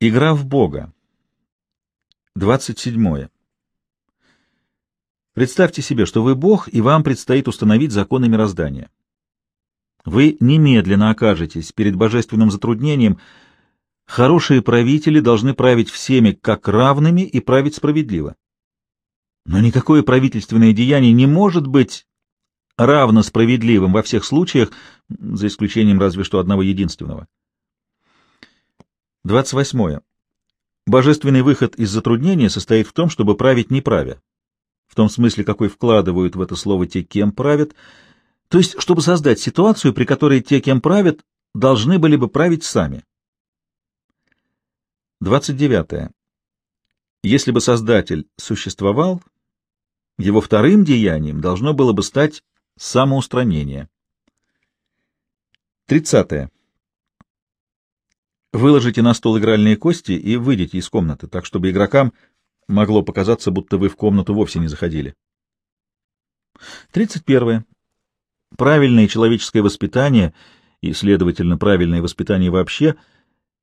Игра в Бога. 27. Представьте себе, что вы Бог, и вам предстоит установить законы мироздания. Вы немедленно окажетесь перед божественным затруднением. Хорошие правители должны править всеми как равными и править справедливо. Но никакое правительственное деяние не может быть равно справедливым во всех случаях, за исключением разве что одного единственного. 28. Божественный выход из затруднения состоит в том, чтобы править не правя, в том смысле, какой вкладывают в это слово те, кем правят, то есть, чтобы создать ситуацию, при которой те, кем правят, должны были бы править сами. 29. Если бы Создатель существовал, его вторым деянием должно было бы стать самоустранение. 30. Выложите на стол игральные кости и выйдите из комнаты, так чтобы игрокам могло показаться, будто вы в комнату вовсе не заходили. 31. Правильное человеческое воспитание и, следовательно, правильное воспитание вообще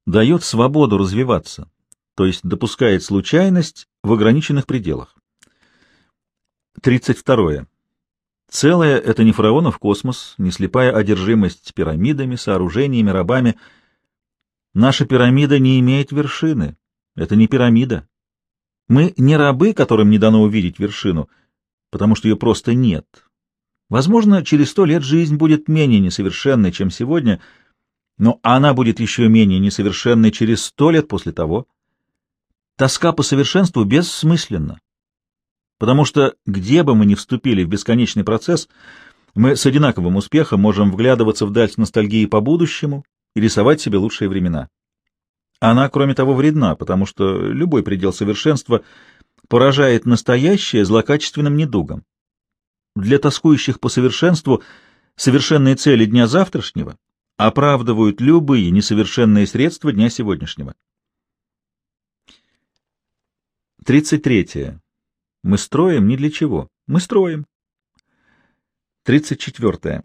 дает свободу развиваться, то есть допускает случайность в ограниченных пределах. 32. Целое — это не фараонов космос, не слепая одержимость пирамидами, сооружениями, рабами — Наша пирамида не имеет вершины. Это не пирамида. Мы не рабы, которым не дано увидеть вершину, потому что ее просто нет. Возможно, через сто лет жизнь будет менее несовершенной, чем сегодня, но она будет еще менее несовершенной через сто лет после того. Тоска по совершенству бессмысленна, потому что где бы мы ни вступили в бесконечный процесс, мы с одинаковым успехом можем вглядываться вдаль с ностальгией по будущему и рисовать себе лучшие времена. Она, кроме того, вредна, потому что любой предел совершенства поражает настоящее злокачественным недугом. Для тоскующих по совершенству совершенные цели дня завтрашнего оправдывают любые несовершенные средства дня сегодняшнего. 33. Мы строим не для чего. Мы строим. 34.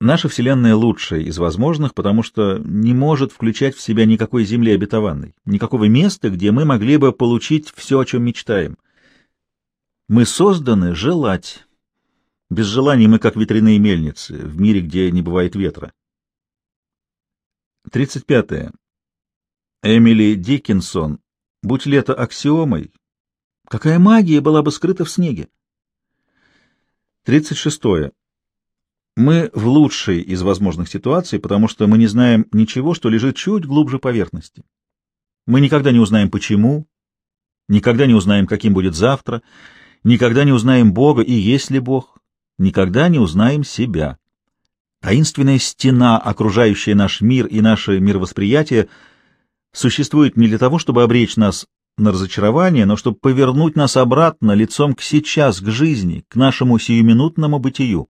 Наша Вселенная лучшая из возможных, потому что не может включать в себя никакой земли обетованной, никакого места, где мы могли бы получить все, о чем мечтаем. Мы созданы желать. Без желаний мы как ветряные мельницы в мире, где не бывает ветра. 35. -е. Эмили Диккенсон. Будь лето аксиомой, какая магия была бы скрыта в снеге? 36. -е. Мы в лучшей из возможных ситуаций, потому что мы не знаем ничего, что лежит чуть глубже поверхности. Мы никогда не узнаем почему, никогда не узнаем, каким будет завтра, никогда не узнаем Бога и есть ли Бог, никогда не узнаем себя. Таинственная стена, окружающая наш мир и наше мировосприятие, существует не для того, чтобы обречь нас на разочарование, но чтобы повернуть нас обратно лицом к сейчас, к жизни, к нашему сиюминутному бытию.